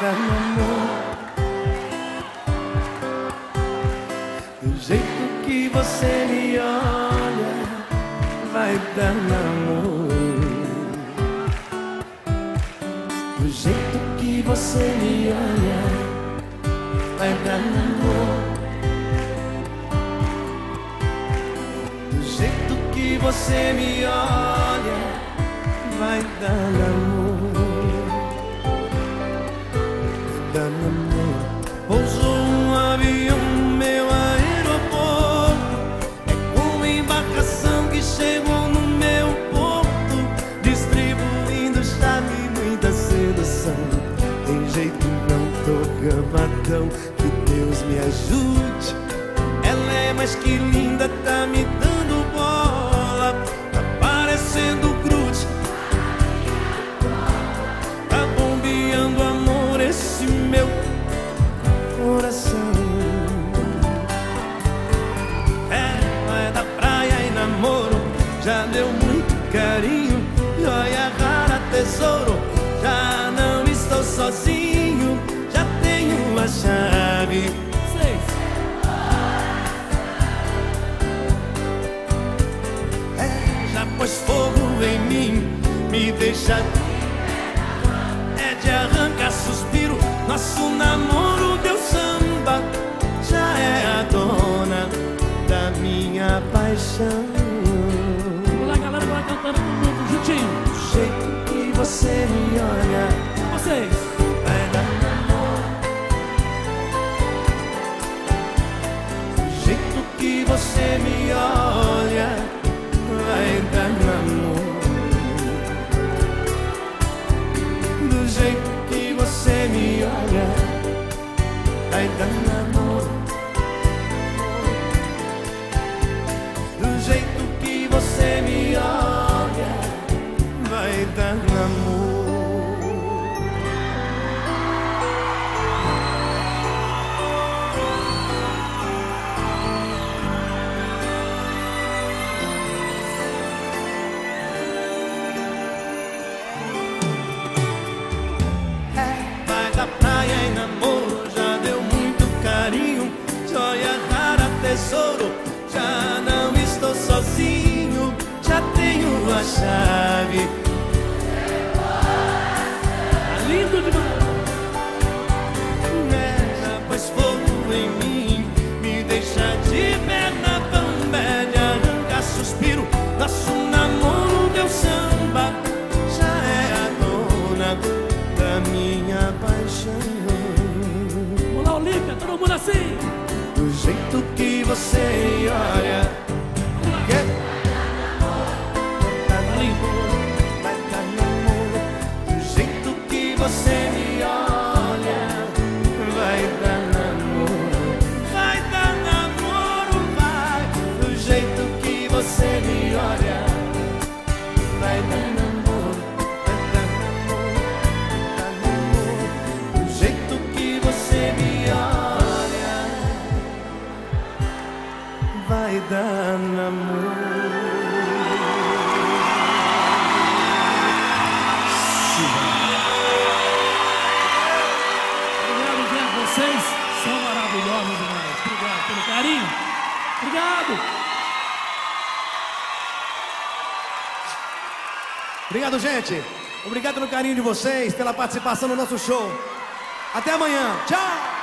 dar namoro. Do jeito que você me olha, vai dar namoro. Do jeito que você me olha, vai dar namoro. Do jeito que você me olha, vai dar. Vai dar namoro. Pousou um avião meu aeroporto. É uma embarcação que chegou no meu porto, distribuindo chave e muita sedução. Tem jeito não tô gamadão, que Deus me ajude. Ela é mais que linda, tá me dando bola, tá parecendo carinho, joia rara, tesouro. Já não estou sozinho, já tenho a chave. É, já pôs fogo em mim, me deixa é de arrancar suspiro. Nosso namoro deu samba, já é a dona da minha paixão. Você me olha, chave. Tá lindo demais. Já pôs fogo em mim, me deixa de perna bamba, de arrancar suspiro. Nosso namoro deu samba, já é a dona da minha paixão. Vamos lá, Olímpia, todo mundo assim. Obrigado, gente. Vocês são maravilhosos demais. Obrigado pelo carinho. Obrigado. Obrigado, gente. Obrigado pelo carinho de vocês, pela participação no nosso show. Até amanhã. Tchau!